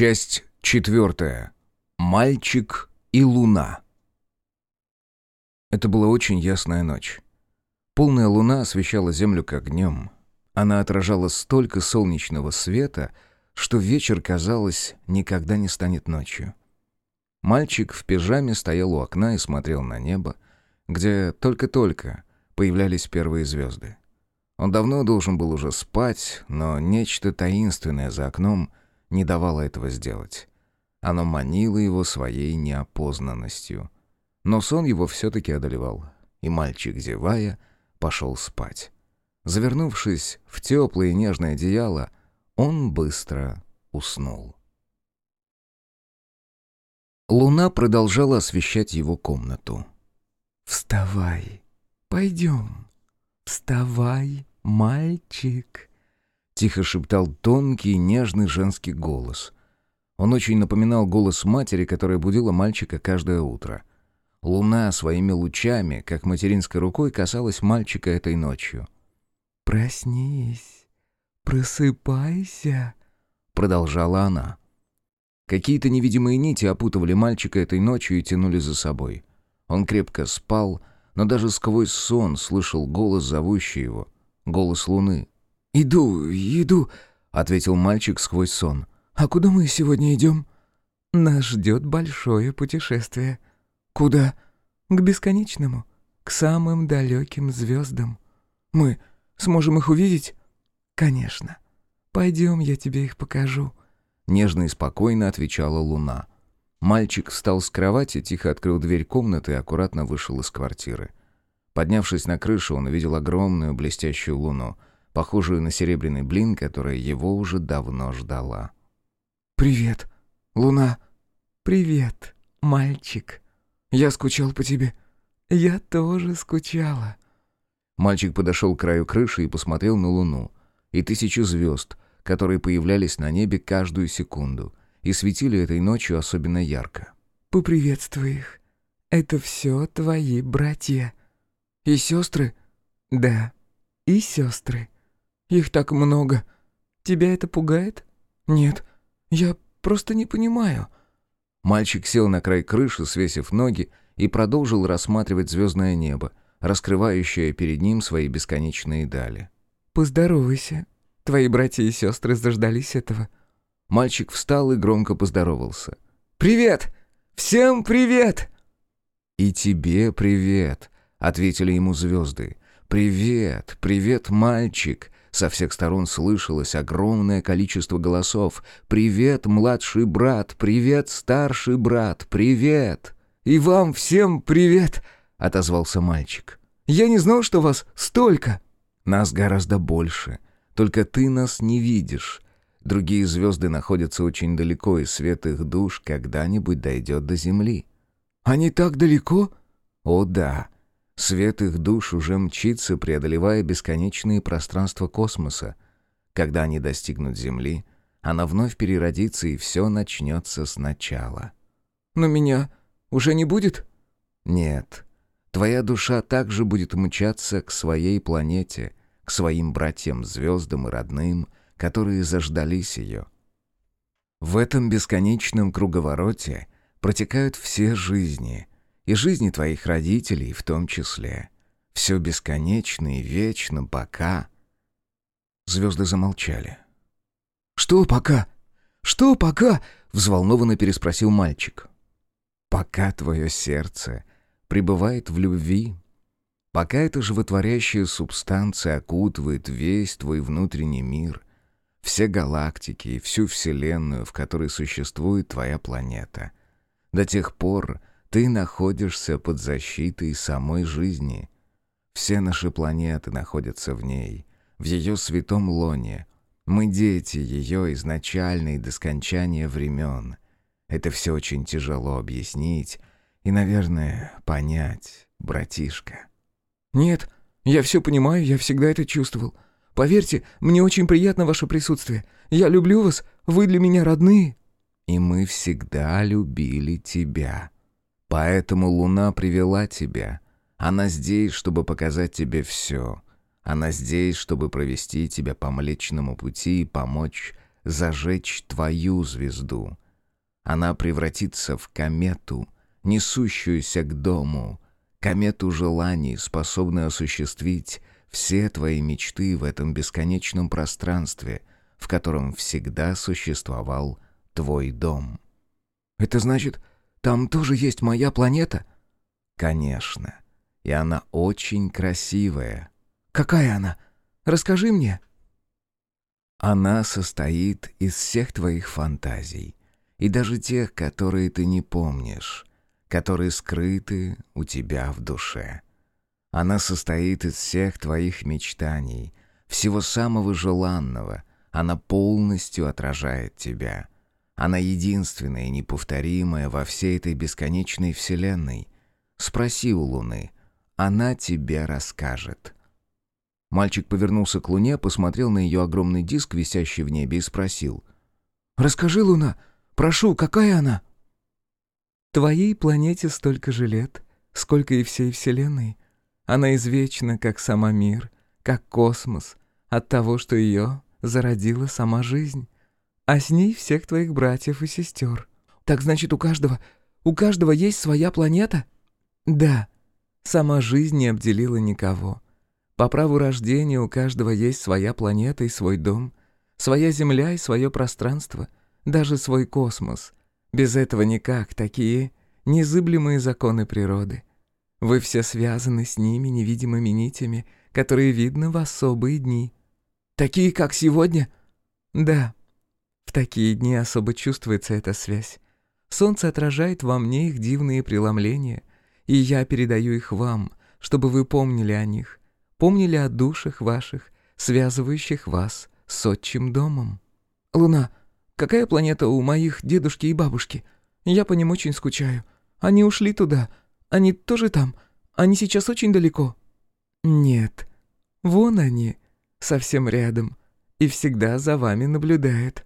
Часть четвертая. Мальчик и луна. Это была очень ясная ночь. Полная луна освещала землю как днем. Она отражала столько солнечного света, что вечер, казалось, никогда не станет ночью. Мальчик в пижаме стоял у окна и смотрел на небо, где только-только появлялись первые звезды. Он давно должен был уже спать, но нечто таинственное за окном не давало этого сделать. Оно манило его своей неопознанностью. Но сон его все-таки одолевал, и мальчик, зевая, пошел спать. Завернувшись в теплое и нежное одеяло, он быстро уснул. Луна продолжала освещать его комнату. «Вставай, пойдем, вставай, мальчик», — тихо шептал тонкий нежный женский голос. Он очень напоминал голос матери, которая будила мальчика каждое утро. Луна своими лучами, как материнской рукой, касалась мальчика этой ночью. «Проснись, просыпайся», — продолжала она. Какие-то невидимые нити опутывали мальчика этой ночью и тянули за собой. Он крепко спал, но даже сквозь сон слышал голос, зовущий его. Голос луны. «Иду, иду», — ответил мальчик сквозь сон. «А куда мы сегодня идем?» «Нас ждет большое путешествие». «Куда?» «К бесконечному, к самым далеким звездам». «Мы сможем их увидеть?» «Конечно. Пойдем, я тебе их покажу». Нежно и спокойно отвечала луна. Мальчик встал с кровати, тихо открыл дверь комнаты и аккуратно вышел из квартиры. Поднявшись на крышу, он увидел огромную блестящую луну, похожую на серебряный блин, которая его уже давно ждала. «Привет, луна!» «Привет, мальчик!» «Я скучал по тебе». «Я тоже скучала». Мальчик подошел к краю крыши и посмотрел на луну. И тысячи звезд, которые появлялись на небе каждую секунду и светили этой ночью особенно ярко. «Поприветствуй их. Это все твои братья». «И сестры?» «Да, и сестры. Их так много. Тебя это пугает?» «Нет, я просто не понимаю». Мальчик сел на край крыши, свесив ноги, и продолжил рассматривать звездное небо, раскрывающее перед ним свои бесконечные дали. «Поздоровайся Твои братья и сестры заждались этого». Мальчик встал и громко поздоровался. «Привет! Всем привет!» «И тебе привет!» — ответили ему звезды. «Привет! Привет, мальчик!» Со всех сторон слышалось огромное количество голосов. «Привет, младший брат! Привет, старший брат! Привет!» «И вам всем привет!» — отозвался мальчик. «Я не знал, что вас столько!» «Нас гораздо больше!» Только ты нас не видишь. Другие звезды находятся очень далеко, и свет их душ когда-нибудь дойдет до Земли». «Они так далеко?» «О да. Свет их душ уже мчится, преодолевая бесконечные пространства космоса. Когда они достигнут Земли, она вновь переродится, и все начнется сначала». «Но меня уже не будет?» «Нет. Твоя душа также будет мчаться к своей планете» к своим братьям-звездам и родным, которые заждались ее. В этом бесконечном круговороте протекают все жизни, и жизни твоих родителей в том числе. Все бесконечно и вечно, пока... Звезды замолчали. «Что пока? Что пока?» — взволнованно переспросил мальчик. «Пока твое сердце пребывает в любви, Пока эта животворящая субстанция окутывает весь твой внутренний мир, все галактики и всю Вселенную, в которой существует твоя планета, до тех пор ты находишься под защитой самой жизни. Все наши планеты находятся в ней, в ее святом лоне. Мы дети ее изначальной до скончания времен. Это все очень тяжело объяснить и, наверное, понять, братишка. «Нет, я все понимаю, я всегда это чувствовал. Поверьте, мне очень приятно ваше присутствие. Я люблю вас, вы для меня родные». «И мы всегда любили тебя. Поэтому Луна привела тебя. Она здесь, чтобы показать тебе все. Она здесь, чтобы провести тебя по Млечному пути и помочь зажечь твою звезду. Она превратится в комету, несущуюся к дому, комету желаний, способную осуществить все твои мечты в этом бесконечном пространстве, в котором всегда существовал твой дом. «Это значит, там тоже есть моя планета?» «Конечно. И она очень красивая». «Какая она? Расскажи мне». Она состоит из всех твоих фантазий, и даже тех, которые ты не помнишь, которые скрыты у тебя в душе. Она состоит из всех твоих мечтаний, всего самого желанного. Она полностью отражает тебя. Она единственная и неповторимая во всей этой бесконечной вселенной. Спроси у Луны, она тебе расскажет. Мальчик повернулся к Луне, посмотрел на ее огромный диск, висящий в небе, и спросил. «Расскажи, Луна, прошу, какая она?» «Твоей планете столько же лет, сколько и всей Вселенной. Она извечна, как сама мир, как космос, от того, что ее зародила сама жизнь, а с ней всех твоих братьев и сестер. Так значит, у каждого, у каждого есть своя планета? Да, сама жизнь не обделила никого. По праву рождения у каждого есть своя планета и свой дом, своя Земля и свое пространство, даже свой космос. Без этого никак, такие незыблемые законы природы. Вы все связаны с ними невидимыми нитями, которые видны в особые дни. Такие, как сегодня? Да. В такие дни особо чувствуется эта связь. Солнце отражает во мне их дивные преломления, и я передаю их вам, чтобы вы помнили о них, помнили о душах ваших, связывающих вас с отчим домом. Луна, какая планета у моих дедушки и бабушки? Я по ним очень скучаю. Они ушли туда, они тоже там? Они сейчас очень далеко?» «Нет. Вон они, совсем рядом, и всегда за вами наблюдают».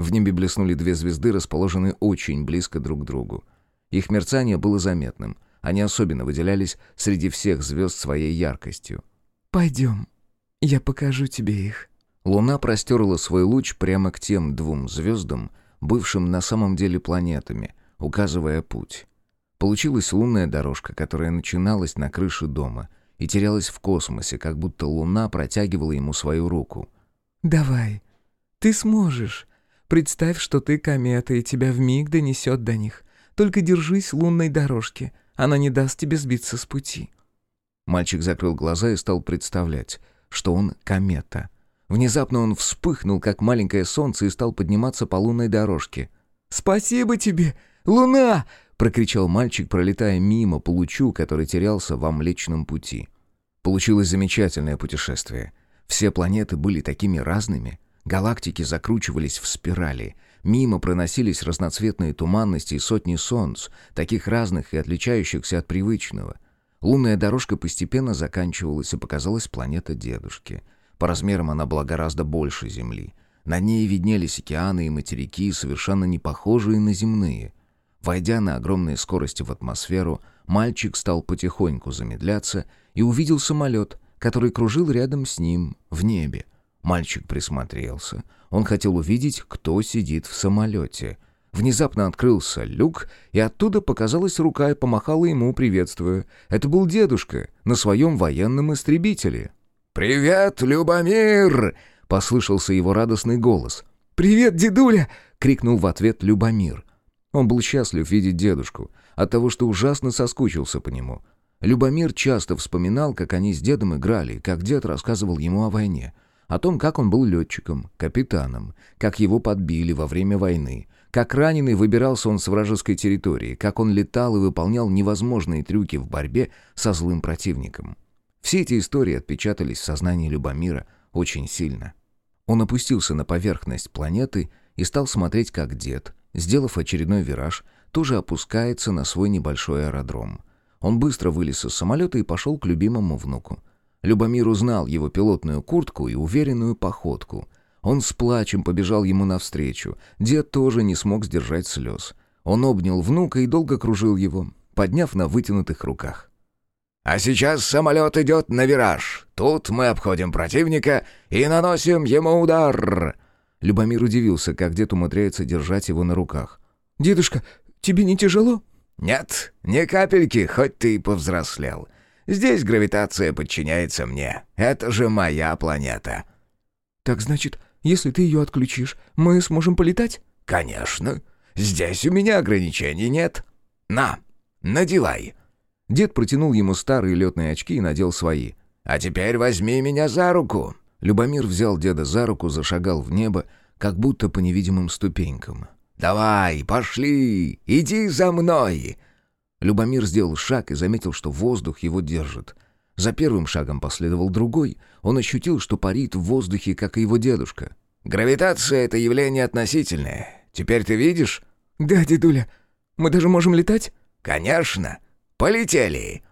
В небе блеснули две звезды, расположенные очень близко друг к другу. Их мерцание было заметным. Они особенно выделялись среди всех звезд своей яркостью. «Пойдем, я покажу тебе их». Луна простерла свой луч прямо к тем двум звездам, бывшим на самом деле планетами, указывая путь. Получилась лунная дорожка, которая начиналась на крыше дома и терялась в космосе, как будто луна протягивала ему свою руку. «Давай, ты сможешь. Представь, что ты комета, и тебя вмиг донесет до них. Только держись лунной дорожки, она не даст тебе сбиться с пути». Мальчик закрыл глаза и стал представлять, что он комета. Внезапно он вспыхнул, как маленькое солнце, и стал подниматься по лунной дорожке. «Спасибо тебе, луна!» прокричал мальчик, пролетая мимо по лучу, который терялся во Млечном пути. Получилось замечательное путешествие. Все планеты были такими разными. Галактики закручивались в спирали. Мимо проносились разноцветные туманности и сотни солнц, таких разных и отличающихся от привычного. Лунная дорожка постепенно заканчивалась, и показалась планета дедушки. По размерам она была гораздо больше Земли. На ней виднелись океаны и материки, совершенно не похожие на земные — Войдя на огромной скорости в атмосферу, мальчик стал потихоньку замедляться и увидел самолет, который кружил рядом с ним в небе. Мальчик присмотрелся. Он хотел увидеть, кто сидит в самолете. Внезапно открылся люк, и оттуда показалась рука и помахала ему, приветствуя. Это был дедушка на своем военном истребителе. «Привет, Любомир!» — послышался его радостный голос. «Привет, дедуля!» — крикнул в ответ Любомир. Он был счастлив видеть дедушку, от того, что ужасно соскучился по нему. Любомир часто вспоминал, как они с дедом играли, как дед рассказывал ему о войне, о том, как он был летчиком, капитаном, как его подбили во время войны, как раненый выбирался он с вражеской территории, как он летал и выполнял невозможные трюки в борьбе со злым противником. Все эти истории отпечатались в сознании Любомира очень сильно. Он опустился на поверхность планеты и стал смотреть, как дед, сделав очередной вираж, тоже опускается на свой небольшой аэродром. Он быстро вылез из самолета и пошел к любимому внуку. Любомир узнал его пилотную куртку и уверенную походку. Он с плачем побежал ему навстречу. Дед тоже не смог сдержать слез. Он обнял внука и долго кружил его, подняв на вытянутых руках. «А сейчас самолет идет на вираж. Тут мы обходим противника и наносим ему удар!» Любомир удивился, как дед умудряется держать его на руках. «Дедушка, тебе не тяжело?» «Нет, ни капельки, хоть ты и повзрослел. Здесь гравитация подчиняется мне. Это же моя планета». «Так значит, если ты ее отключишь, мы сможем полетать?» «Конечно. Здесь у меня ограничений нет. На, надевай». Дед протянул ему старые летные очки и надел свои. «А теперь возьми меня за руку». Любомир взял деда за руку, зашагал в небо, как будто по невидимым ступенькам. «Давай, пошли, иди за мной!» Любомир сделал шаг и заметил, что воздух его держит. За первым шагом последовал другой. Он ощутил, что парит в воздухе, как и его дедушка. «Гравитация — это явление относительное. Теперь ты видишь?» «Да, дедуля. Мы даже можем летать?» «Конечно. Полетели!»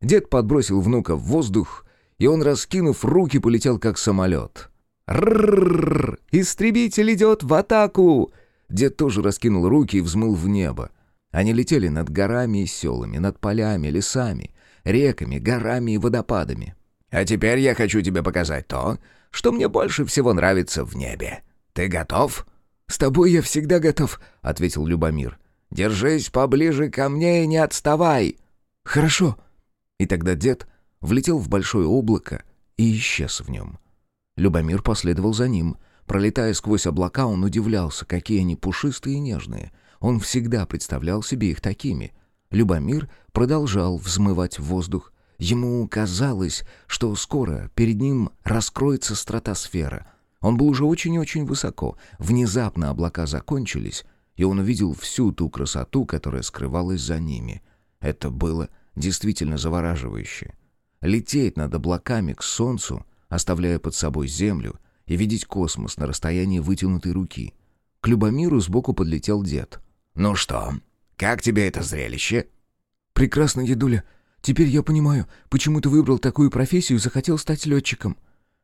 Дед подбросил внука в воздух, и он, раскинув руки, полетел как самолет. «Рррррр! Истребитель идет в атаку!» Дед тоже раскинул руки и взмыл в небо. Они летели над горами и селами, над полями, лесами, реками, горами и водопадами. «А теперь я хочу тебе показать то, что мне больше всего нравится в небе. Ты готов?» «С тобой я всегда готов», — ответил Любомир. «Держись поближе ко мне и не отставай». «Хорошо». И тогда дед влетел в большое облако и исчез в нем. Любомир последовал за ним. Пролетая сквозь облака, он удивлялся, какие они пушистые и нежные. Он всегда представлял себе их такими. Любомир продолжал взмывать в воздух. Ему казалось, что скоро перед ним раскроется стратосфера. Он был уже очень-очень высоко. Внезапно облака закончились, и он увидел всю ту красоту, которая скрывалась за ними. Это было действительно завораживающе. Лететь над облаками к солнцу, оставляя под собой землю, и видеть космос на расстоянии вытянутой руки. К Любомиру сбоку подлетел дед. «Ну что, как тебе это зрелище?» «Прекрасно, дедуля. Теперь я понимаю, почему ты выбрал такую профессию и захотел стать летчиком».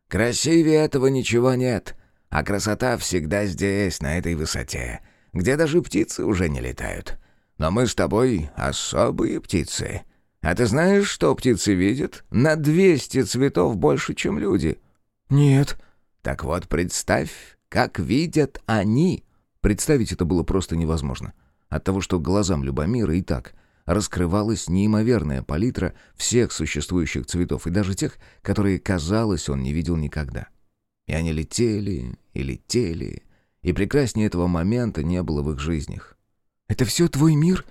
«Красивее этого ничего нет. А красота всегда здесь, на этой высоте, где даже птицы уже не летают. Но мы с тобой особые птицы. А ты знаешь, что птицы видят? На 200 цветов больше, чем люди». «Нет». «Так вот, представь, как видят они». Представить это было просто невозможно. От того, что глазам Любомира и так раскрывалась неимоверная палитра всех существующих цветов, и даже тех, которые, казалось, он не видел никогда. И они летели и летели, и прекраснее этого момента не было в их жизнях. «Это все твой мир?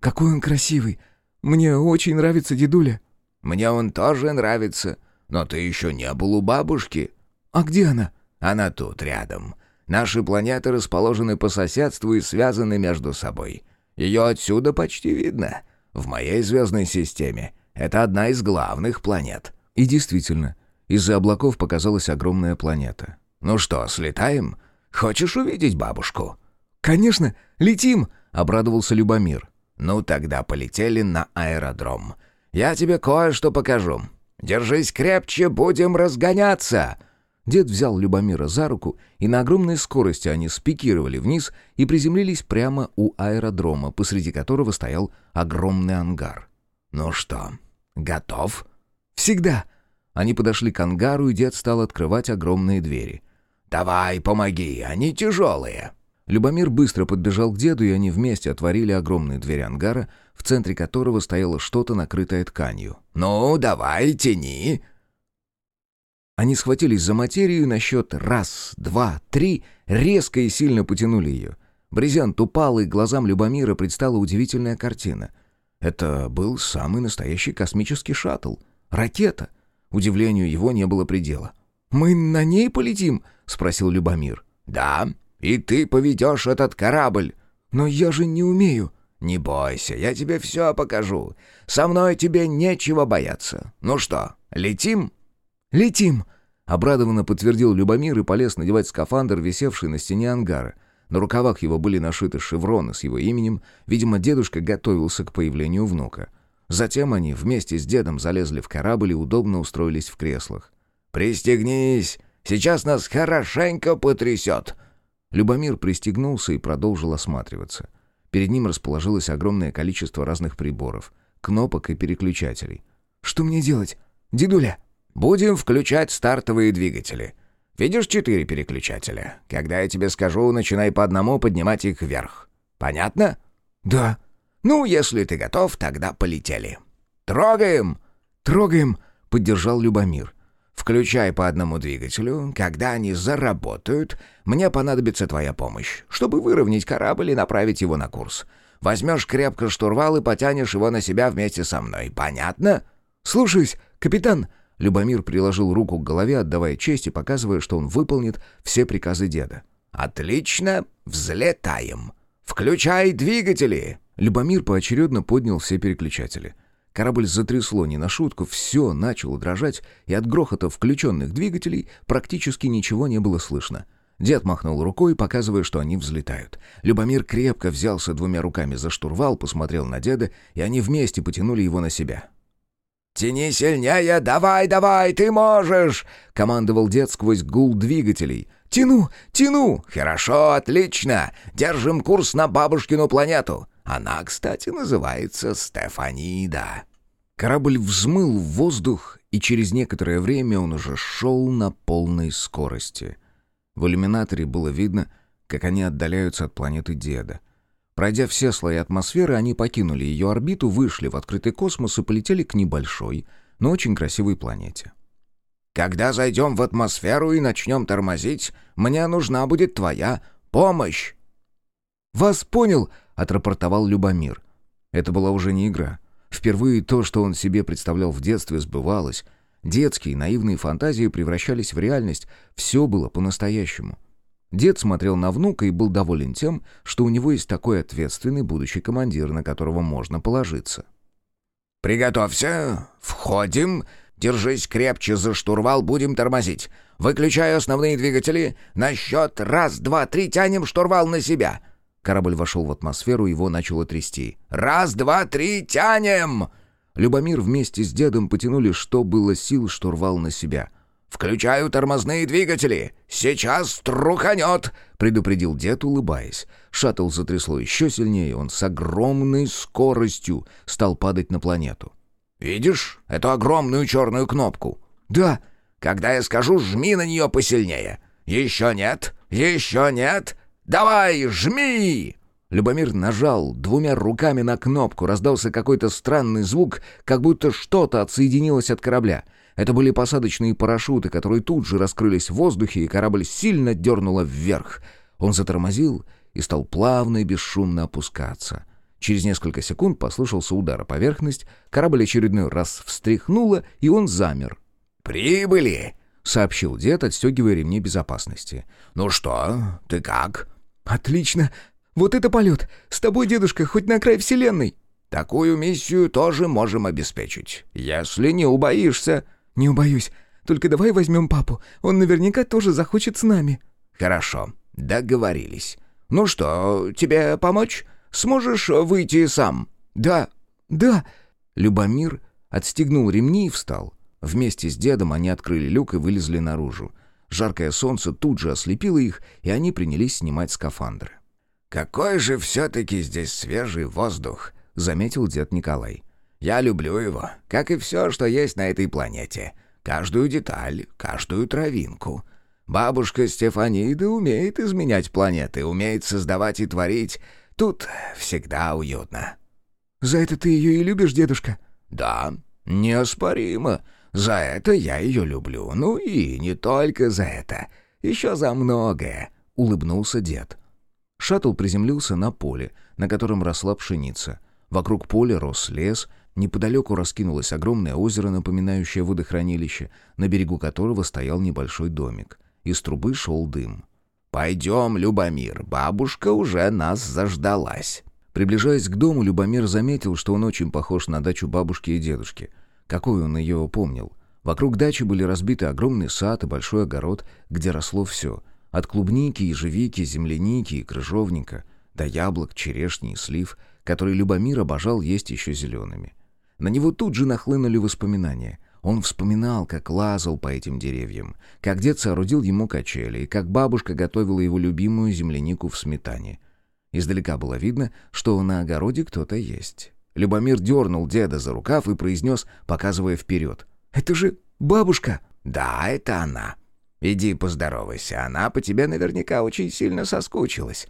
Какой он красивый! Мне очень нравится дедуля!» «Мне он тоже нравится, но ты еще не был у бабушки». «А где она?» «Она тут, рядом. Наши планеты расположены по соседству и связаны между собой. Ее отсюда почти видно. В моей звездной системе это одна из главных планет». И действительно, из-за облаков показалась огромная планета. «Ну что, слетаем? Хочешь увидеть бабушку?» «Конечно! Летим!» — обрадовался Любомир. «Ну тогда полетели на аэродром. Я тебе кое-что покажу. Держись крепче, будем разгоняться!» Дед взял Любомира за руку, и на огромной скорости они спикировали вниз и приземлились прямо у аэродрома, посреди которого стоял огромный ангар. «Ну что, готов?» «Всегда!» Они подошли к ангару, и дед стал открывать огромные двери. «Давай, помоги, они тяжелые!» Любомир быстро подбежал к деду, и они вместе отворили огромные двери ангара, в центре которого стояло что-то, накрытое тканью. «Ну, давай, тяни!» Они схватились за материю и на счет раз, два, три резко и сильно потянули ее. Брезент упал, и глазам Любомира предстала удивительная картина. Это был самый настоящий космический шаттл. Ракета. Удивлению его не было предела. «Мы на ней полетим?» — спросил Любомир. «Да, и ты поведешь этот корабль». «Но я же не умею». «Не бойся, я тебе все покажу. Со мной тебе нечего бояться. Ну что, летим?» «Летим!» — обрадованно подтвердил Любомир и полез надевать скафандр, висевший на стене ангара. На рукавах его были нашиты шевроны с его именем. Видимо, дедушка готовился к появлению внука. Затем они вместе с дедом залезли в корабль и удобно устроились в креслах. «Пристегнись! Сейчас нас хорошенько потрясет!» Любомир пристегнулся и продолжил осматриваться. Перед ним расположилось огромное количество разных приборов, кнопок и переключателей. «Что мне делать? Дедуля!» Будем включать стартовые двигатели. Видишь четыре переключателя? Когда я тебе скажу, начинай по одному поднимать их вверх. Понятно? Да. Ну, если ты готов, тогда полетели. Трогаем! Трогаем, поддержал Любомир. Включай по одному двигателю. Когда они заработают, мне понадобится твоя помощь, чтобы выровнять корабль и направить его на курс. Возьмешь крепко штурвал и потянешь его на себя вместе со мной. Понятно? Слушаюсь, капитан. Любомир приложил руку к голове, отдавая честь и показывая, что он выполнит все приказы деда. «Отлично! Взлетаем! Включай двигатели!» Любомир поочередно поднял все переключатели. Корабль затрясло не на шутку, все начало дрожать, и от грохота включенных двигателей практически ничего не было слышно. Дед махнул рукой, показывая, что они взлетают. Любомир крепко взялся двумя руками за штурвал, посмотрел на деда, и они вместе потянули его на себя. «Тяни сильнее! Давай, давай, ты можешь!» — командовал дед сквозь гул двигателей. «Тяну! Тяну!» «Хорошо, отлично! Держим курс на бабушкину планету. Она, кстати, называется Стефанида». Корабль взмыл в воздух, и через некоторое время он уже шел на полной скорости. В иллюминаторе было видно, как они отдаляются от планеты деда. Пройдя все слои атмосферы, они покинули ее орбиту, вышли в открытый космос и полетели к небольшой, но очень красивой планете. «Когда зайдем в атмосферу и начнем тормозить, мне нужна будет твоя помощь!» «Вас понял!» — отрапортовал Любомир. Это была уже не игра. Впервые то, что он себе представлял в детстве, сбывалось. Детские наивные фантазии превращались в реальность. Все было по-настоящему. Дед смотрел на внука и был доволен тем, что у него есть такой ответственный будущий командир, на которого можно положиться. «Приготовься! Входим! Держись крепче за штурвал, будем тормозить! Выключаю основные двигатели! На счет раз, два, три тянем штурвал на себя!» Корабль вошел в атмосферу, его начало трясти. «Раз, два, три, тянем!» Любомир вместе с дедом потянули, что было сил, штурвал на себя. «Включаю тормозные двигатели! Сейчас труханет!» — предупредил дед, улыбаясь. Шаттл затрясло еще сильнее, он с огромной скоростью стал падать на планету. «Видишь эту огромную черную кнопку?» «Да!» «Когда я скажу, жми на нее посильнее!» «Еще нет! Еще нет! Давай, жми!» Любомир нажал двумя руками на кнопку, раздался какой-то странный звук, как будто что-то отсоединилось от корабля. Это были посадочные парашюты, которые тут же раскрылись в воздухе, и корабль сильно дернуло вверх. Он затормозил и стал плавно и бесшумно опускаться. Через несколько секунд послышался удар о поверхность, корабль очередной раз встряхнуло, и он замер. «Прибыли!» — сообщил дед, отстегивая ремни безопасности. «Ну что, ты как?» «Отлично! Вот это полет! С тобой, дедушка, хоть на край вселенной!» «Такую миссию тоже можем обеспечить, если не убоишься». «Не убоюсь. Только давай возьмем папу. Он наверняка тоже захочет с нами». «Хорошо, договорились. Ну что, тебе помочь? Сможешь выйти сам?» «Да, да». Любомир отстегнул ремни и встал. Вместе с дедом они открыли люк и вылезли наружу. Жаркое солнце тут же ослепило их, и они принялись снимать скафандры. «Какой же все-таки здесь свежий воздух!» — заметил дед Николай. «Я люблю его, как и все, что есть на этой планете. Каждую деталь, каждую травинку. Бабушка Стефанида умеет изменять планеты, умеет создавать и творить. Тут всегда уютно». «За это ты ее и любишь, дедушка?» «Да, неоспоримо. За это я ее люблю. Ну и не только за это. Еще за многое», — улыбнулся дед. Шаттл приземлился на поле, на котором росла пшеница. Вокруг поля рос лес, неподалеку раскинулось огромное озеро, напоминающее водохранилище, на берегу которого стоял небольшой домик. Из трубы шел дым. «Пойдем, Любомир, бабушка уже нас заждалась». Приближаясь к дому, Любомир заметил, что он очень похож на дачу бабушки и дедушки. Какой он ее помнил. Вокруг дачи были разбиты огромный сад и большой огород, где росло все. От клубники, ежевики, земляники и крыжовника до яблок, черешни и слив, которые Любомир обожал есть еще зелеными. На него тут же нахлынули воспоминания. Он вспоминал, как лазал по этим деревьям, как дед соорудил ему качели, и как бабушка готовила его любимую землянику в сметане. Издалека было видно, что на огороде кто-то есть. Любомир дернул деда за рукав и произнес, показывая вперед. «Это же бабушка!» «Да, это она. Иди поздоровайся, она по тебе наверняка очень сильно соскучилась».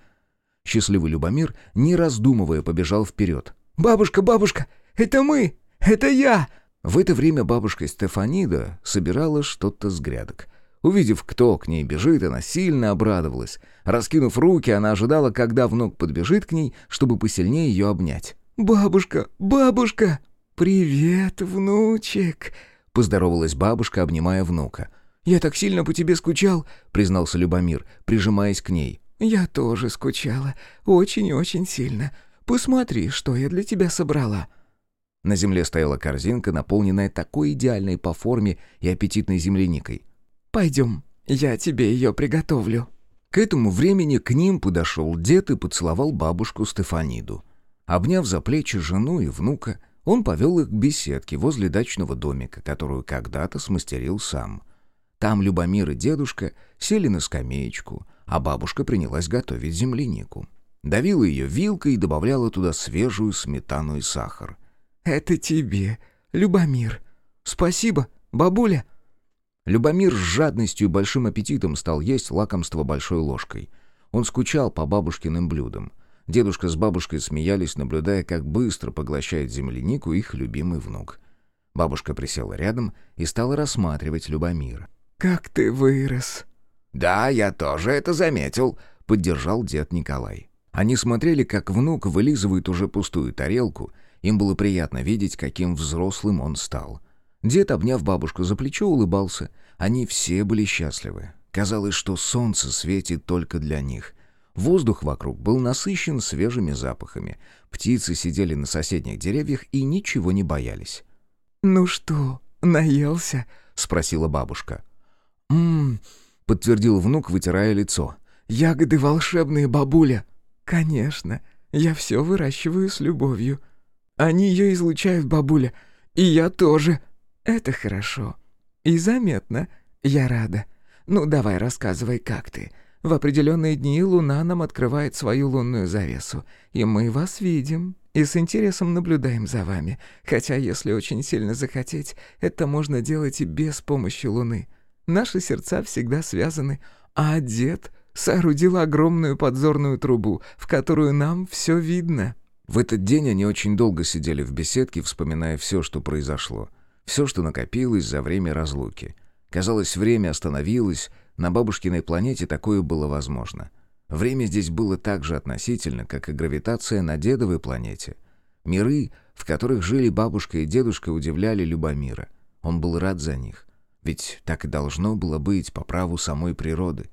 Счастливый Любомир, не раздумывая, побежал вперед. «Бабушка, бабушка, это мы! Это я!» В это время бабушка Стефанида собирала что-то с грядок. Увидев, кто к ней бежит, она сильно обрадовалась. Раскинув руки, она ожидала, когда внук подбежит к ней, чтобы посильнее ее обнять. «Бабушка, бабушка! Привет, внучек!» — поздоровалась бабушка, обнимая внука. «Я так сильно по тебе скучал», — признался Любомир, прижимаясь к ней. «Я тоже скучала. Очень-очень сильно. Посмотри, что я для тебя собрала». На земле стояла корзинка, наполненная такой идеальной по форме и аппетитной земляникой. «Пойдем, я тебе ее приготовлю». К этому времени к ним подошел дед и поцеловал бабушку Стефаниду. Обняв за плечи жену и внука, он повел их к беседке возле дачного домика, которую когда-то смастерил сам. Там Любомир и дедушка сели на скамеечку, а бабушка принялась готовить землянику. Давила ее вилкой и добавляла туда свежую сметану и сахар. «Это тебе, Любомир. Спасибо, бабуля». Любомир с жадностью и большим аппетитом стал есть лакомство большой ложкой. Он скучал по бабушкиным блюдам. Дедушка с бабушкой смеялись, наблюдая, как быстро поглощает землянику их любимый внук. Бабушка присела рядом и стала рассматривать Любомира. «Как ты вырос!» «Да, я тоже это заметил», — поддержал дед Николай. Они смотрели, как внук вылизывает уже пустую тарелку. Им было приятно видеть, каким взрослым он стал. Дед, обняв бабушку за плечо, улыбался. Они все были счастливы. Казалось, что солнце светит только для них. Воздух вокруг был насыщен свежими запахами. Птицы сидели на соседних деревьях и ничего не боялись. «Ну что, наелся?» — спросила бабушка. «М-м-м», подтвердил внук, вытирая лицо. «Ягоды волшебные, бабуля!» «Конечно, я все выращиваю с любовью. Они ее излучают, бабуля, и я тоже. Это хорошо. И заметно. Я рада. Ну, давай, рассказывай, как ты. В определенные дни Луна нам открывает свою лунную завесу, и мы вас видим, и с интересом наблюдаем за вами, хотя, если очень сильно захотеть, это можно делать и без помощи Луны. Наши сердца всегда связаны, а дед соорудил огромную подзорную трубу, в которую нам все видно». В этот день они очень долго сидели в беседке, вспоминая все, что произошло. Все, что накопилось за время разлуки. Казалось, время остановилось, на бабушкиной планете такое было возможно. Время здесь было так же относительно, как и гравитация на дедовой планете. Миры, в которых жили бабушка и дедушка, удивляли Любомира. Он был рад за них. Ведь так и должно было быть по праву самой природы.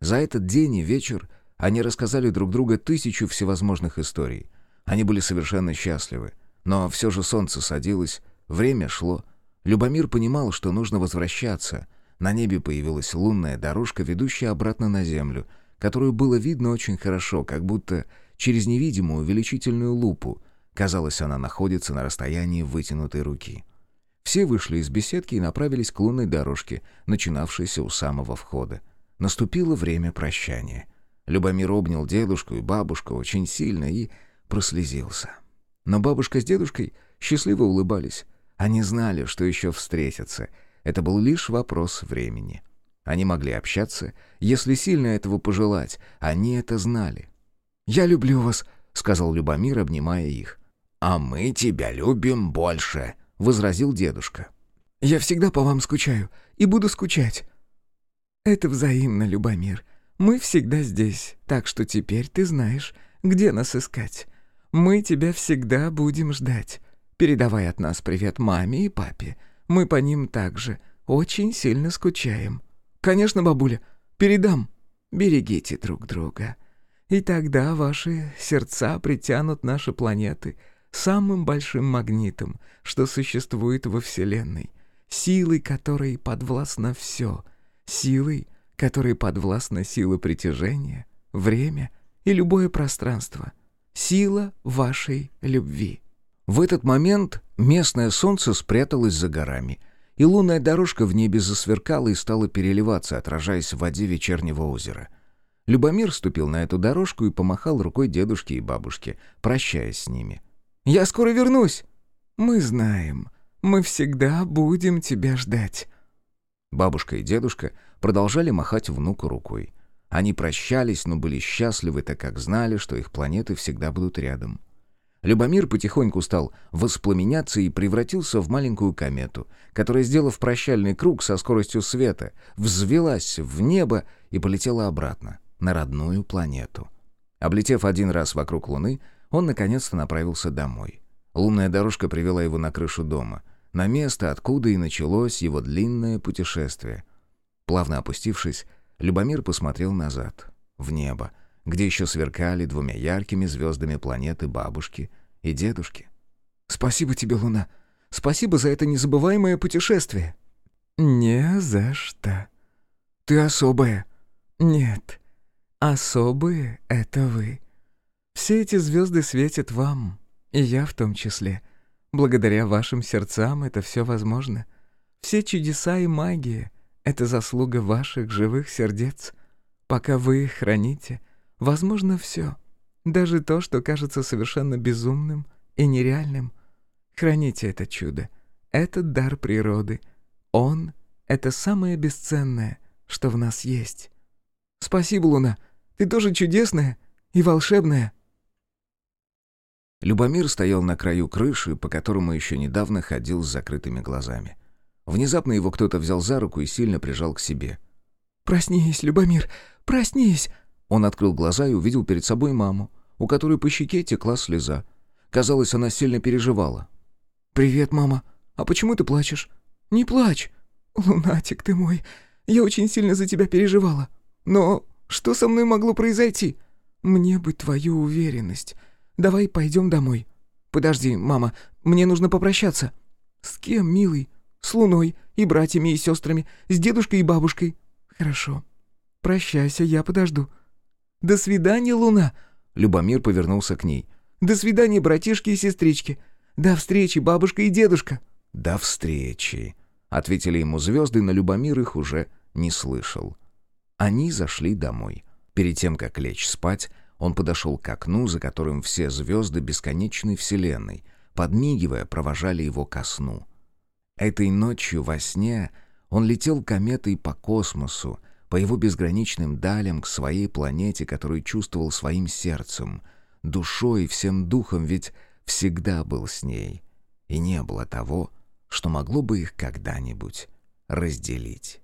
За этот день и вечер они рассказали друг другу тысячу всевозможных историй. Они были совершенно счастливы. Но все же солнце садилось, время шло. Любомир понимал, что нужно возвращаться. На небе появилась лунная дорожка, ведущая обратно на землю, которую было видно очень хорошо, как будто через невидимую увеличительную лупу. Казалось, она находится на расстоянии вытянутой руки. Все вышли из беседки и направились к лунной дорожке, начинавшейся у самого входа. Наступило время прощания. Любомир обнял дедушку и бабушку очень сильно и прослезился. Но бабушка с дедушкой счастливо улыбались. Они знали, что еще встретятся. Это был лишь вопрос времени. Они могли общаться, если сильно этого пожелать. Они это знали. «Я люблю вас», — сказал Любомир, обнимая их. «А мы тебя любим больше», — возразил дедушка. «Я всегда по вам скучаю и буду скучать». «Это взаимно, Любомир. Мы всегда здесь, так что теперь ты знаешь, где нас искать. Мы тебя всегда будем ждать. Передавай от нас привет маме и папе. Мы по ним также очень сильно скучаем». «Конечно, бабуля, передам». «Берегите друг друга. И тогда ваши сердца притянут наши планеты — самым большим магнитом, что существует во Вселенной, силой которой подвластно все, силой, которой подвластна сила притяжения, время и любое пространство, сила вашей любви. В этот момент местное солнце спряталось за горами, и лунная дорожка в небе засверкала и стала переливаться, отражаясь в воде вечернего озера. Любомир ступил на эту дорожку и помахал рукой дедушке и бабушке, прощаясь с ними. Я скоро вернусь». «Мы знаем. Мы всегда будем тебя ждать». Бабушка и дедушка продолжали махать внуку рукой. Они прощались, но были счастливы, так как знали, что их планеты всегда будут рядом. Любомир потихоньку стал воспламеняться и превратился в маленькую комету, которая, сделав прощальный круг со скоростью света, взвелась в небо и полетела обратно, на родную планету. Облетев один раз вокруг Луны, он наконец-то направился домой. Лунная дорожка привела его на крышу дома, на место, откуда и началось его длинное путешествие. Плавно опустившись, Любомир посмотрел назад, в небо, где еще сверкали двумя яркими звездами планеты бабушки и дедушки. «Спасибо тебе, Луна! Спасибо за это незабываемое путешествие!» «Не за что!» «Ты особая!» «Нет, особые — это вы. Все эти звезды светят вам, и я в том числе. Благодаря вашим сердцам это все возможно. Все чудеса и магия — это заслуга ваших живых сердец. Пока вы их храните — Возможно, все. Даже то, что кажется совершенно безумным и нереальным. Храните это чудо. Этот дар природы. Он — это самое бесценное, что в нас есть. Спасибо, Луна. Ты тоже чудесная и волшебная. Любомир стоял на краю крыши, по которому еще недавно ходил с закрытыми глазами. Внезапно его кто-то взял за руку и сильно прижал к себе. «Проснись, Любомир, проснись!» Он открыл глаза и увидел перед собой маму, у которой по щеке текла слеза. Казалось, она сильно переживала. «Привет, мама. А почему ты плачешь?» «Не плачь. Лунатик ты мой. Я очень сильно за тебя переживала. Но что со мной могло произойти? Мне бы твою уверенность. Давай пойдем домой. Подожди, мама, мне нужно попрощаться. С кем, милый? С Луной и братьями и сестрами, с дедушкой и бабушкой. Хорошо. Прощайся, я подожду. «До свидания, Луна!» Любомир повернулся к ней. «До свидания, братишки и сестрички! До встречи, бабушка и дедушка!» «До встречи!» — ответили ему звезды, но Любомир их уже не слышал. Они зашли домой. Перед тем, как лечь спать, он подошел к окну, за которым все звезды бесконечной вселенной, подмигивая, провожали его ко сну. Этой ночью во сне он летел кометой по космосу, по его безграничным далям к своей планете, которую чувствовал своим сердцем, душой и всем духом, ведь всегда был с ней. И не было того, что могло бы их когда-нибудь разделить.